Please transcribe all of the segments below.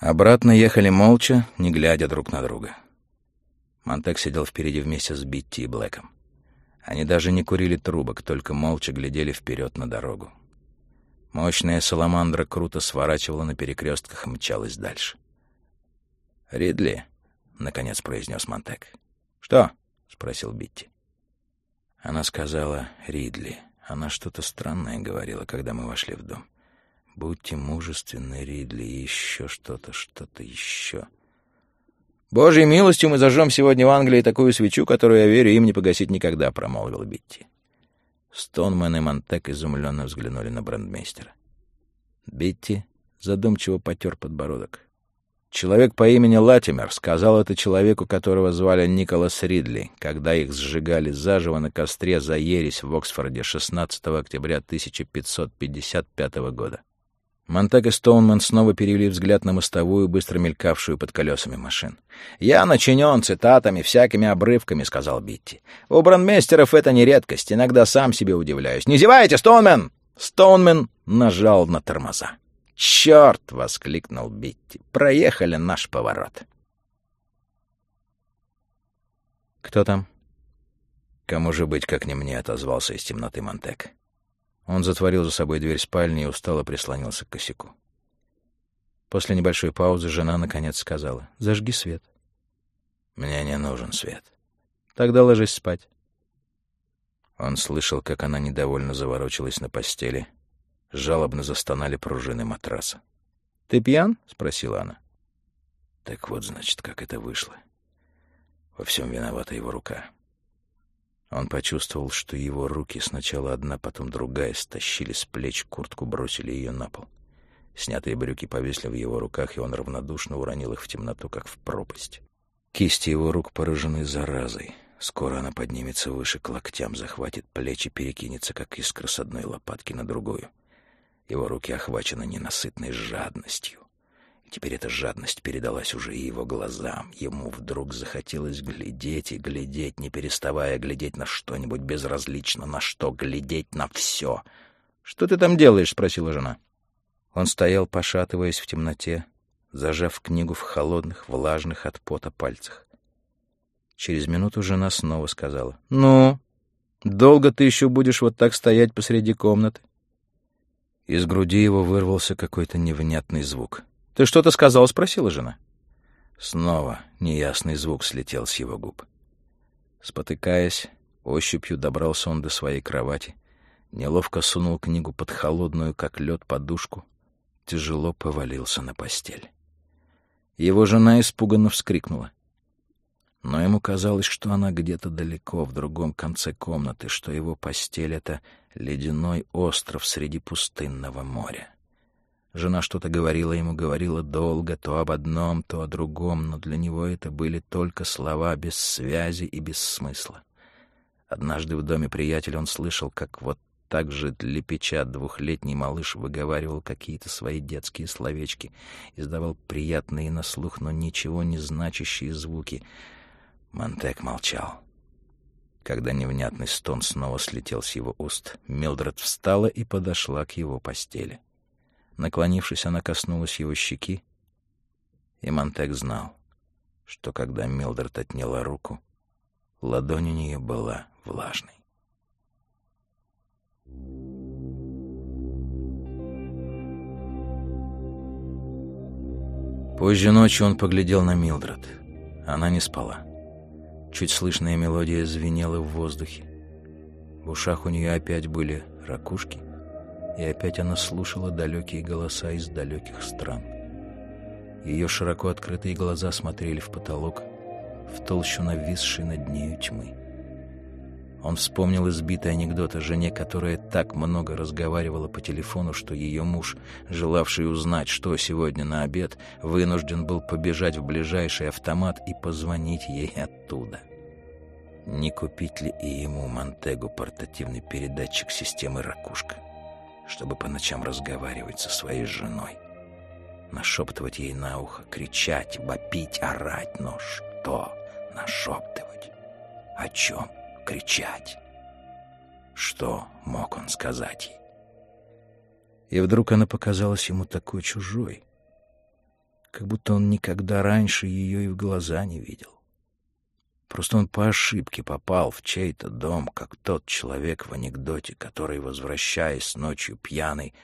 Обратно ехали молча, не глядя друг на друга. Монтек сидел впереди вместе с Битти и Блэком. Они даже не курили трубок, только молча глядели вперед на дорогу. Мощная саламандра круто сворачивала на перекрестках и мчалась дальше. «Ридли», — наконец произнес Монтек. «Что?» — спросил Битти. Она сказала «Ридли». Она что-то странное говорила, когда мы вошли в дом. «Будьте мужественны, Ридли», еще что-то, что-то еще. «Божьей милостью мы зажжем сегодня в Англии такую свечу, которую, я верю, им не погасить никогда», — промолвил Битти. Стонман и Монтек изумленно взглянули на брандмейстера. Битти задумчиво потер подбородок. Человек по имени Латимер сказал это человеку, которого звали Николас Ридли, когда их сжигали заживо на костре за ересь в Оксфорде 16 октября 1555 года. Монтек и Стоунман снова перевели взгляд на мостовую, быстро мелькавшую под колесами машин. «Я начинен цитатами, всякими обрывками», — сказал Битти. «У брандмейстеров это не редкость, иногда сам себе удивляюсь. Не зевайте, Стоунмен!» Стоунмен нажал на тормоза. «Черт!» — воскликнул Битти. «Проехали наш поворот». «Кто там?» «Кому же быть, как не мне?» — отозвался из темноты Монтек. Он затворил за собой дверь спальни и устало прислонился к косяку. После небольшой паузы жена наконец сказала «Зажги свет». «Мне не нужен свет». «Тогда ложись спать». Он слышал, как она недовольно заворочилась на постели. Жалобно застонали пружины матраса. «Ты пьян?» — спросила она. Так вот, значит, как это вышло. Во всем виновата его рука. Он почувствовал, что его руки, сначала одна, потом другая, стащили с плеч куртку, бросили ее на пол. Снятые брюки повисли в его руках, и он равнодушно уронил их в темноту, как в пропасть. Кисти его рук поражены заразой. Скоро она поднимется выше к локтям, захватит плечи, перекинется, как искра с одной лопатки на другую. Его руки охвачены ненасытной жадностью. Теперь эта жадность передалась уже и его глазам. Ему вдруг захотелось глядеть и глядеть, не переставая глядеть на что-нибудь безразлично, на что глядеть на все. «Что ты там делаешь?» — спросила жена. Он стоял, пошатываясь в темноте, зажав книгу в холодных, влажных от пота пальцах. Через минуту жена снова сказала. «Ну, долго ты еще будешь вот так стоять посреди комнаты?» Из груди его вырвался какой-то невнятный звук — «Ты что-то сказал?» — спросила жена. Снова неясный звук слетел с его губ. Спотыкаясь, ощупью добрался он до своей кровати, неловко сунул книгу под холодную, как лед, подушку, тяжело повалился на постель. Его жена испуганно вскрикнула. Но ему казалось, что она где-то далеко, в другом конце комнаты, что его постель — это ледяной остров среди пустынного моря. Жена что-то говорила ему, говорила долго, то об одном, то о другом, но для него это были только слова без связи и без смысла. Однажды в доме приятеля он слышал, как вот так же лепеча двухлетний малыш выговаривал какие-то свои детские словечки, издавал приятные на слух, но ничего не значащие звуки. Монтек молчал. Когда невнятный стон снова слетел с его уст, Милдред встала и подошла к его постели. — Наклонившись, она коснулась его щеки, и Монтек знал, что когда Милдред отняла руку, ладонь у нее была влажной. Позже ночью он поглядел на Милдред. Она не спала. Чуть слышная мелодия звенела в воздухе. В ушах у нее опять были ракушки, и опять она слушала далекие голоса из далеких стран. Ее широко открытые глаза смотрели в потолок, в толщу нависшей над нею тьмы. Он вспомнил избитый анекдот о жене, которая так много разговаривала по телефону, что ее муж, желавший узнать, что сегодня на обед, вынужден был побежать в ближайший автомат и позвонить ей оттуда. Не купить ли и ему Монтегу портативный передатчик системы «Ракушка»? Чтобы по ночам разговаривать со своей женой. Нашептывать ей на ухо, кричать, вопить, орать. Но что нашептывать? О чем кричать? Что мог он сказать ей? И вдруг она показалась ему такой чужой. как будто он никогда раньше ее и в глаза не видел. Просто он по ошибке попал в чей-то дом, как тот человек в анекдоте, который, возвращаясь ночью пьяный,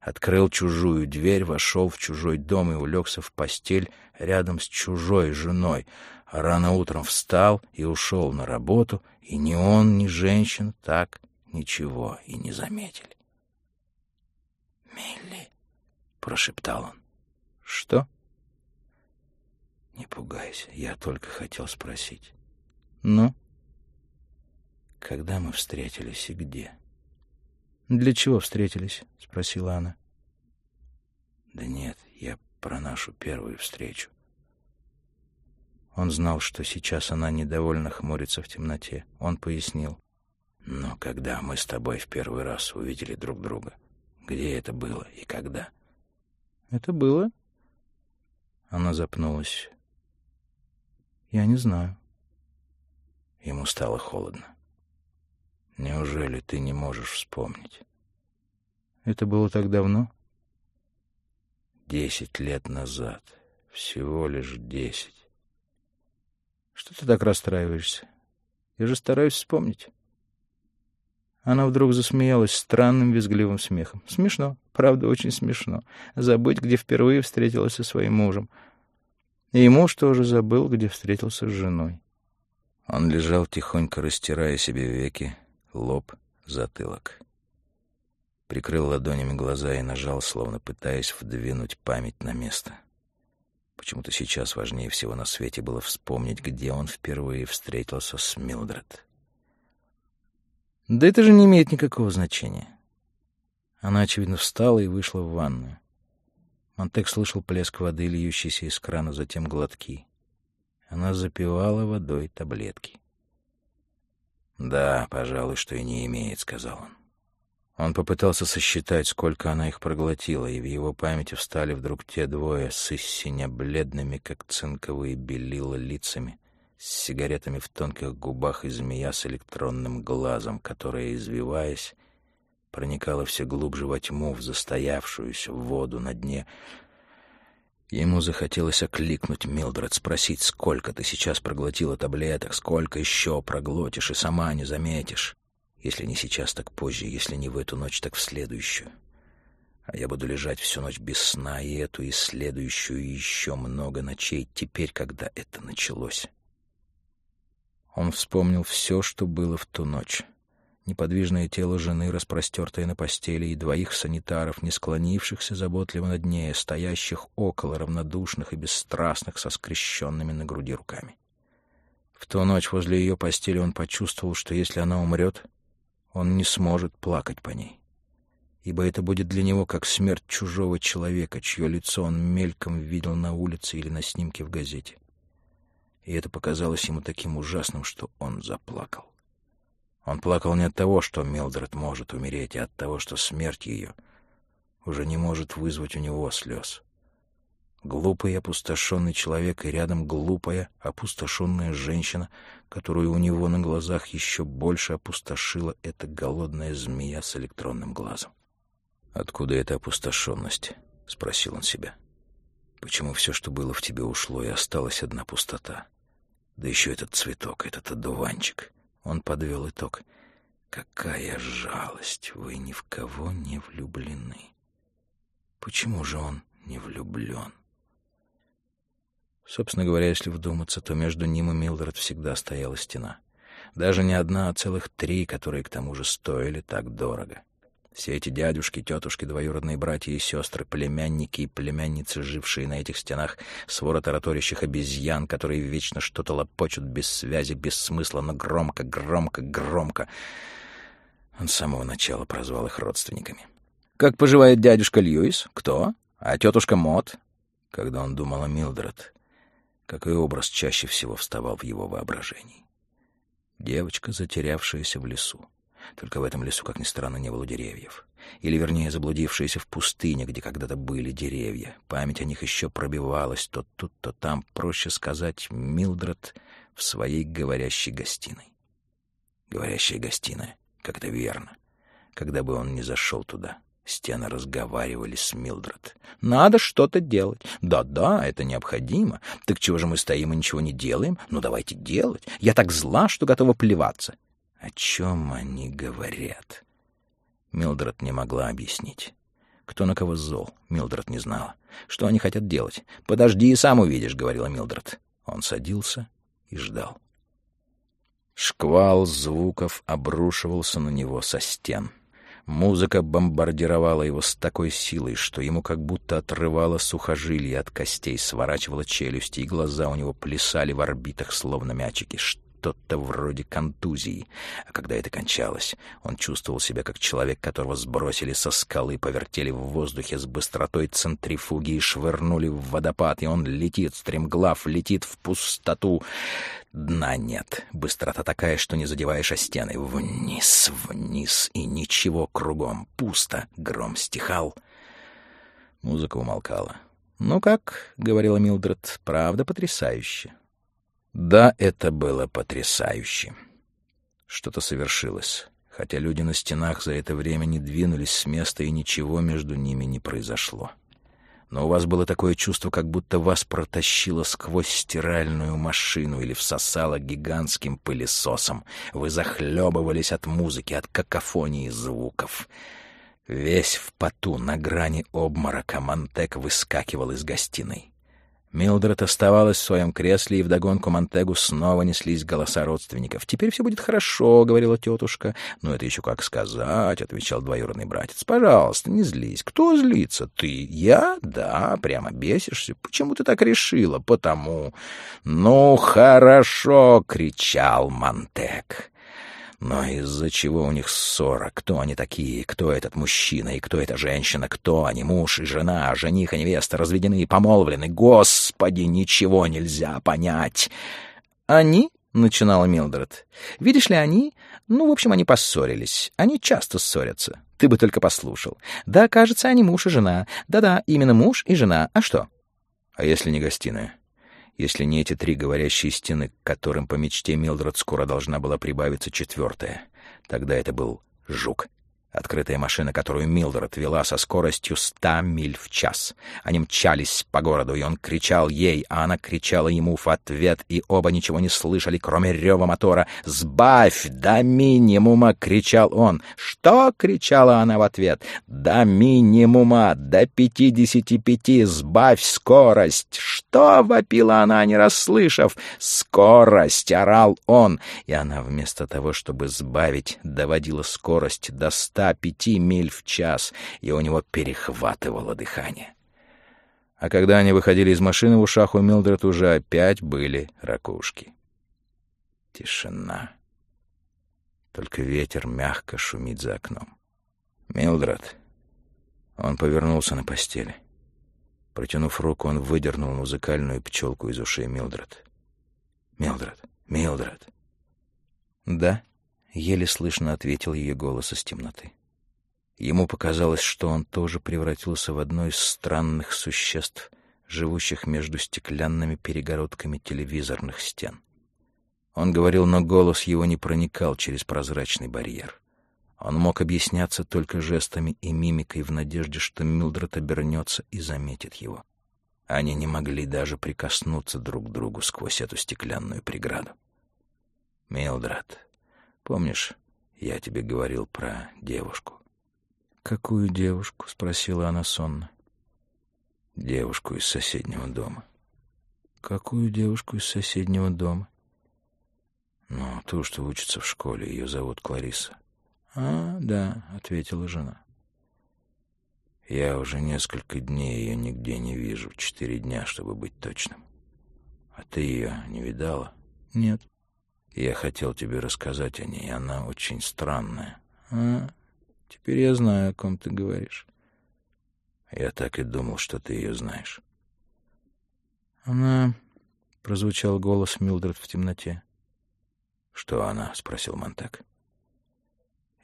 открыл чужую дверь, вошел в чужой дом и улегся в постель рядом с чужой женой, а рано утром встал и ушел на работу, и ни он, ни женщина так ничего и не заметили. «Милли», — прошептал он. «Что?» «Не пугайся, я только хотел спросить». «Ну?» «Когда мы встретились и где?» «Для чего встретились?» — спросила она. «Да нет, я про нашу первую встречу». Он знал, что сейчас она недовольно хмурится в темноте. Он пояснил. «Но когда мы с тобой в первый раз увидели друг друга, где это было и когда?» «Это было?» Она запнулась. «Я не знаю». Ему стало холодно. «Неужели ты не можешь вспомнить?» «Это было так давно?» «Десять лет назад. Всего лишь десять». «Что ты так расстраиваешься? Я же стараюсь вспомнить». Она вдруг засмеялась странным визгливым смехом. Смешно, правда, очень смешно. Забыть, где впервые встретилась со своим мужем. И муж тоже забыл, где встретился с женой. Он лежал, тихонько растирая себе веки, лоб, затылок. Прикрыл ладонями глаза и нажал, словно пытаясь вдвинуть память на место. Почему-то сейчас важнее всего на свете было вспомнить, где он впервые встретился с Милдред. Да это же не имеет никакого значения. Она, очевидно, встала и вышла в ванную. Монтек слышал плеск воды, льющейся из крана, затем глотки. Она запивала водой таблетки. «Да, пожалуй, что и не имеет», — сказал он. Он попытался сосчитать, сколько она их проглотила, и в его памяти встали вдруг те двое с истиня бледными, как цинковые белила, лицами, с сигаретами в тонких губах и змея с электронным глазом, которая, извиваясь, проникала все глубже во тьму, в застоявшуюся воду на дне, Ему захотелось окликнуть Милдред, спросить, сколько ты сейчас проглотила таблеток, сколько еще проглотишь, и сама не заметишь. Если не сейчас, так позже, если не в эту ночь, так в следующую. А я буду лежать всю ночь без сна, и эту, и следующую, и еще много ночей, теперь, когда это началось. Он вспомнил все, что было в ту ночь неподвижное тело жены, распростертое на постели, и двоих санитаров, не склонившихся заботливо над ней, стоящих около, равнодушных и бесстрастных, со скрещенными на груди руками. В ту ночь возле ее постели он почувствовал, что если она умрет, он не сможет плакать по ней, ибо это будет для него как смерть чужого человека, чье лицо он мельком видел на улице или на снимке в газете. И это показалось ему таким ужасным, что он заплакал. Он плакал не от того, что Милдред может умереть, а от того, что смерть ее уже не может вызвать у него слез. Глупый опустошенный человек и рядом глупая опустошенная женщина, которую у него на глазах еще больше опустошила эта голодная змея с электронным глазом. «Откуда эта опустошенность?» — спросил он себя. «Почему все, что было в тебе, ушло, и осталась одна пустота? Да еще этот цветок, этот одуванчик». Он подвел итог. «Какая жалость! Вы ни в кого не влюблены. Почему же он не влюблен?» Собственно говоря, если вдуматься, то между ним и Милдред всегда стояла стена. Даже не одна, а целых три, которые к тому же стоили так дорого. Все эти дядюшки, тетушки, двоюродные братья и сестры, племянники и племянницы, жившие на этих стенах, свора тараторящих обезьян, которые вечно что-то лопочут без связи, без смысла, но громко, громко, громко. Он с самого начала прозвал их родственниками. «Как поживает дядюшка Льюис? Кто? А тетушка Мот?» Когда он думал о Милдред, какой образ чаще всего вставал в его воображении? Девочка, затерявшаяся в лесу. Только в этом лесу, как ни странно, не было деревьев. Или, вернее, заблудившиеся в пустыне, где когда-то были деревья. Память о них еще пробивалась то тут, то там. Проще сказать, Милдред в своей говорящей гостиной. Говорящая гостиная, как это верно. Когда бы он ни зашел туда, Стены разговаривали с Милдред. «Надо что-то делать. Да-да, это необходимо. Так чего же мы стоим и ничего не делаем? Ну, давайте делать. Я так зла, что готова плеваться». «О чем они говорят?» Милдред не могла объяснить. Кто на кого зол, Милдред не знала. Что они хотят делать? «Подожди и сам увидишь», — говорила Милдред. Он садился и ждал. Шквал звуков обрушивался на него со стен. Музыка бомбардировала его с такой силой, что ему как будто отрывало сухожилия от костей, сворачивала челюсти, и глаза у него плясали в орбитах, словно мячики. Что-то вроде контузии. А когда это кончалось, он чувствовал себя как человек, которого сбросили со скалы, повертели в воздухе с быстротой центрифуги и швырнули в водопад, и он летит, стремглав, летит в пустоту. Дна нет. Быстрота такая, что не задеваешь о стены. Вниз, вниз, и ничего кругом. Пусто. Гром стихал. Музыка умолкала. «Ну как?» — говорила Милдред. «Правда потрясающе». Да, это было потрясающе. Что-то совершилось, хотя люди на стенах за это время не двинулись с места, и ничего между ними не произошло но у вас было такое чувство, как будто вас протащило сквозь стиральную машину или всосало гигантским пылесосом. Вы захлебывались от музыки, от какофонии звуков. Весь в поту, на грани обморока, Монтек выскакивал из гостиной. Милдред оставалась в своем кресле, и вдогонку Монтегу снова неслись голоса родственников. «Теперь все будет хорошо», — говорила тетушка. «Ну, это еще как сказать», — отвечал двоюродный братец. «Пожалуйста, не злись. Кто злится? Ты? Я? Да, прямо бесишься. Почему ты так решила? Потому...» «Ну, хорошо», — кричал Монтег. Но из-за чего у них ссора? Кто они такие? Кто этот мужчина и кто эта женщина? Кто они? Муж и жена, жених и невеста, разведены и помолвлены? Господи, ничего нельзя понять. Они? — начинала Милдред. «Видишь ли, они... Ну, в общем, они поссорились. Они часто ссорятся. Ты бы только послушал. Да, кажется, они муж и жена. Да-да, именно муж и жена. А что?» «А если не гостиная?» Если не эти три говорящие стены, к которым по мечте Милдред скоро должна была прибавиться четвертая. Тогда это был жук. Открытая машина, которую Милдред вела со скоростью ста миль в час. Они мчались по городу, и он кричал ей, а она кричала ему в ответ, и оба ничего не слышали, кроме рева мотора. «Сбавь до минимума!» — кричал он. «Что?» — кричала она в ответ. «До минимума! До пятидесяти пяти! Сбавь скорость!» «Что?» — вопила она, не расслышав. «Скорость!» — орал он. И она вместо того, чтобы сбавить, доводила скорость до ста 105 миль в час, и у него перехватывало дыхание. А когда они выходили из машины, в ушах у Милдред уже опять были ракушки. Тишина. Только ветер мягко шумит за окном. «Милдред». Он повернулся на постели. Протянув руку, он выдернул музыкальную пчелку из ушей Милдред. «Милдред! Милдред!» «Да?» — еле слышно ответил ее голос из темноты. Ему показалось, что он тоже превратился в одно из странных существ, живущих между стеклянными перегородками телевизорных стен. Он говорил, но голос его не проникал через прозрачный барьер. Он мог объясняться только жестами и мимикой в надежде, что Милдред обернется и заметит его. Они не могли даже прикоснуться друг к другу сквозь эту стеклянную преграду. «Милдред», Помнишь, я тебе говорил про девушку? Какую девушку? спросила она сонно. Девушку из соседнего дома. Какую девушку из соседнего дома? Ну, ту, что учится в школе, ее зовут Клариса. А, да, ответила жена. Я уже несколько дней ее нигде не вижу, четыре дня, чтобы быть точным. А ты ее не видала? Нет. Я хотел тебе рассказать о ней, она очень странная. А, теперь я знаю, о ком ты говоришь. Я так и думал, что ты ее знаешь. Она... Прозвучал голос Милдред в темноте. «Что она?» — спросил Монтак.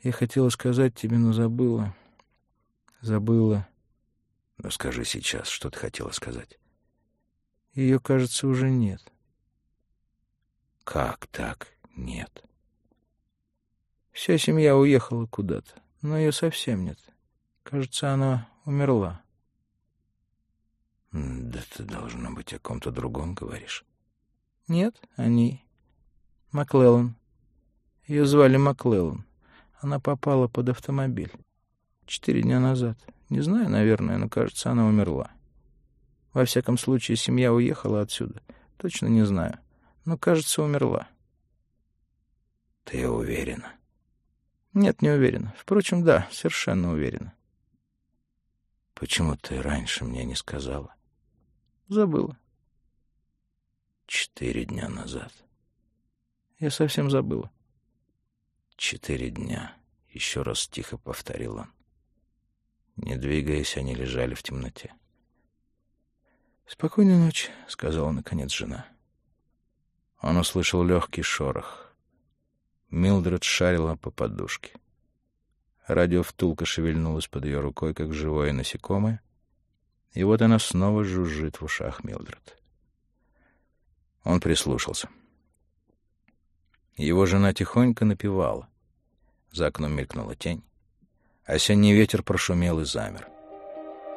«Я хотела сказать тебе, но забыла. Забыла». «Ну скажи сейчас, что ты хотела сказать?» «Ее, кажется, уже нет». Как так? Нет. Вся семья уехала куда-то, но ее совсем нет. Кажется, она умерла. Да ты, должно быть, о ком-то другом говоришь. Нет, они... Маклеллан. Ее звали Маклеллан. Она попала под автомобиль. Четыре дня назад. Не знаю, наверное, но, кажется, она умерла. Во всяком случае, семья уехала отсюда. Точно не знаю. Но, кажется, умерла. Ты уверена? Нет, не уверена. Впрочем, да, совершенно уверена. Почему ты раньше мне не сказала? Забыла. Четыре дня назад. Я совсем забыла. Четыре дня. Еще раз тихо повторил он. Не двигаясь, они лежали в темноте. «Спокойной ночи», — сказала, наконец, жена. Он услышал легкий шорох. Милдред шарила по подушке. Радиовтулка шевельнулась под ее рукой, как живое насекомое, и вот она снова жужжит в ушах Милдред. Он прислушался. Его жена тихонько напевала. За окном мелькнула тень. Осенний ветер прошумел и замер.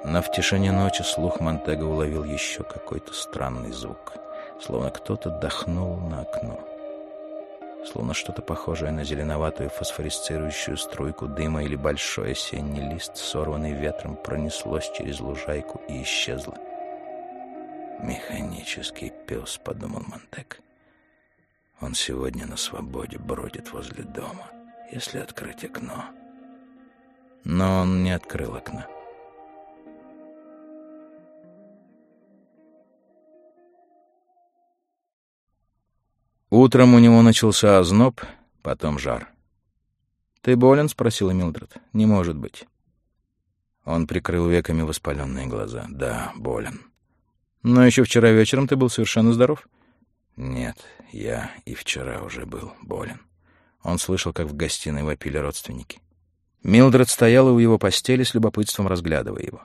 Но в тишине ночи слух Монтега уловил еще какой-то странный звук, словно кто-то дохнул на окно словно что-то похожее на зеленоватую фосфорисцирующую струйку дыма или большой осенний лист, сорванный ветром, пронеслось через лужайку и исчезло. «Механический пес», — подумал Монтек. «Он сегодня на свободе бродит возле дома, если открыть окно». Но он не открыл окна. Утром у него начался озноб, потом жар. «Ты болен?» — спросила Милдред. «Не может быть». Он прикрыл веками воспаленные глаза. «Да, болен». «Но еще вчера вечером ты был совершенно здоров?» «Нет, я и вчера уже был болен». Он слышал, как в гостиной вопили родственники. Милдред стояла у его постели с любопытством, разглядывая его.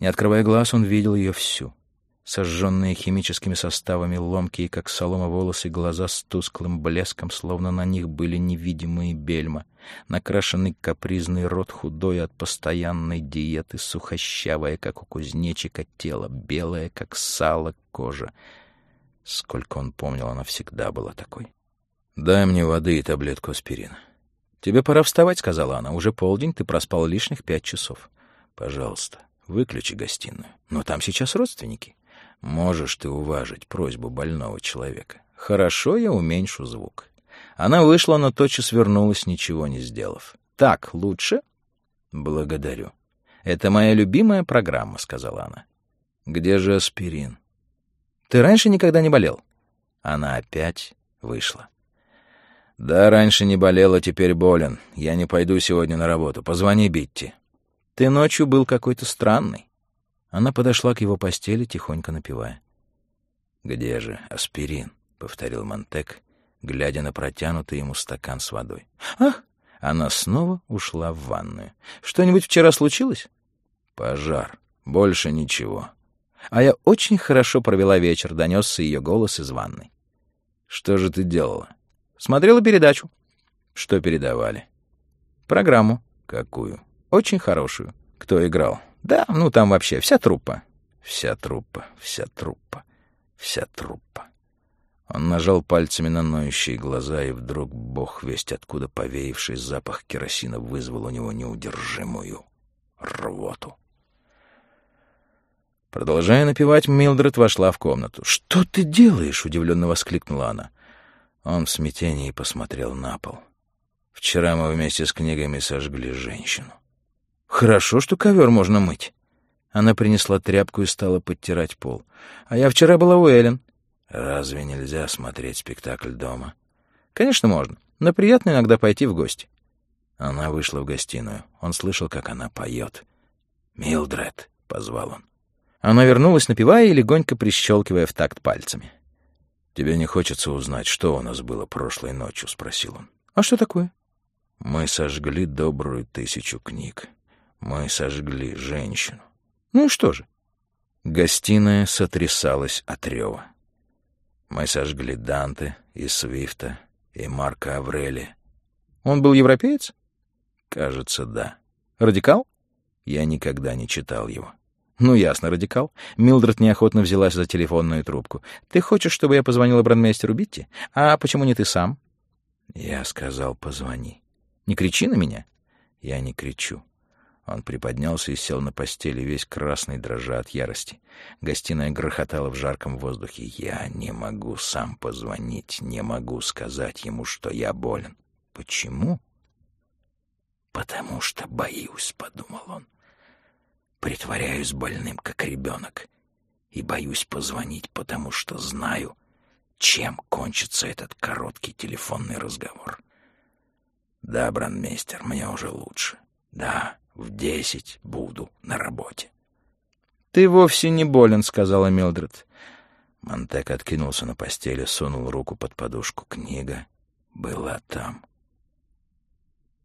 Не открывая глаз, он видел ее всю сожженные химическими составами ломкие, как солома волосы, глаза с тусклым блеском, словно на них были невидимые бельма, накрашенный капризный рот худой от постоянной диеты, сухощавая, как у кузнечика, тело, белое, как сало, кожа. Сколько он помнил, она всегда была такой. «Дай мне воды и таблетку аспирина». «Тебе пора вставать», — сказала она. «Уже полдень, ты проспал лишних пять часов». «Пожалуйста, выключи гостиную. Но там сейчас родственники». Можешь ты уважить просьбу больного человека. Хорошо, я уменьшу звук. Она вышла, но тотчас вернулась, ничего не сделав. Так лучше? Благодарю. Это моя любимая программа, сказала она. Где же аспирин? Ты раньше никогда не болел? Она опять вышла. Да, раньше не болел, а теперь болен. Я не пойду сегодня на работу. Позвони Битти. Ты ночью был какой-то странный. Она подошла к его постели, тихонько напевая. «Где же аспирин?» — повторил Монтек, глядя на протянутый ему стакан с водой. «Ах!» — она снова ушла в ванную. «Что-нибудь вчера случилось?» «Пожар. Больше ничего». «А я очень хорошо провела вечер», — донесся ее голос из ванной. «Что же ты делала?» «Смотрела передачу». «Что передавали?» «Программу». «Какую?» «Очень хорошую». «Кто играл?» Да, ну там вообще вся труппа. Вся труппа, вся труппа, вся труппа. Он нажал пальцами на ноющие глаза, и вдруг, бог весть откуда повеявший запах керосина вызвал у него неудержимую рвоту. Продолжая напевать, Милдред вошла в комнату. «Что ты делаешь?» — удивленно воскликнула она. Он в смятении посмотрел на пол. «Вчера мы вместе с книгами сожгли женщину. Хорошо, что ковер можно мыть. Она принесла тряпку и стала подтирать пол. А я вчера была у Эллен. Разве нельзя смотреть спектакль дома? Конечно, можно, но приятно иногда пойти в гости. Она вышла в гостиную. Он слышал, как она поет. «Милдред», — позвал он. Она вернулась, напевая и легонько прищелкивая в такт пальцами. «Тебе не хочется узнать, что у нас было прошлой ночью?» — спросил он. «А что такое?» «Мы сожгли добрую тысячу книг. Мы сожгли женщину. Ну что же? Гостиная сотрясалась от рева. Мы сожгли Данте и Свифта и Марка Аврелия. Он был европеец? Кажется, да. Радикал? Я никогда не читал его. «Ну, ясно, радикал». Милдред неохотно взялась за телефонную трубку. «Ты хочешь, чтобы я позвонила брандмейстеру Битти? А почему не ты сам?» Я сказал, позвони. «Не кричи на меня». Я не кричу. Он приподнялся и сел на постели, весь красный, дрожа от ярости. Гостиная грохотала в жарком воздухе. «Я не могу сам позвонить, не могу сказать ему, что я болен». «Почему?» «Потому что боюсь», — подумал он. «Притворяюсь больным, как ребенок, и боюсь позвонить, потому что знаю, чем кончится этот короткий телефонный разговор». «Да, брандмейстер, мне уже лучше. Да, в десять буду на работе. «Ты вовсе не болен», — сказала Милдред. Монтек откинулся на постели, сунул руку под подушку. Книга была там.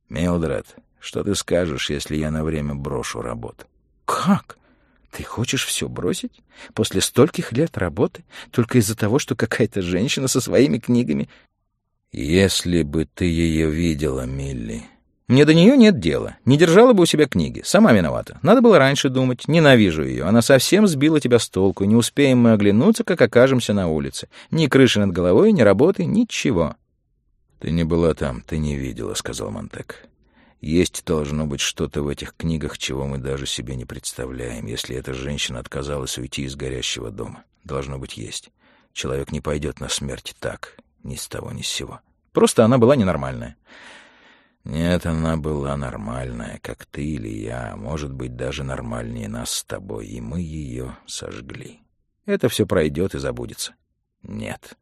«Милдред, что ты скажешь, если я на время брошу работу?» «Как? Ты хочешь все бросить? После стольких лет работы? Только из-за того, что какая-то женщина со своими книгами...» «Если бы ты ее видела, Милли...» Мне до нее нет дела. Не держала бы у себя книги. Сама виновата. Надо было раньше думать. Ненавижу ее. Она совсем сбила тебя с толку. Не успеем мы оглянуться, как окажемся на улице. Ни крыши над головой, ни работы, ничего. — Ты не была там, ты не видела, — сказал Монтек. — Есть должно быть что-то в этих книгах, чего мы даже себе не представляем, если эта женщина отказалась уйти из горящего дома. Должно быть, есть. Человек не пойдет на смерть так, ни с того, ни с сего. Просто она была ненормальная. Нет, она была нормальная, как ты или я, может быть, даже нормальнее нас с тобой, и мы ее сожгли. Это все пройдет и забудется. Нет.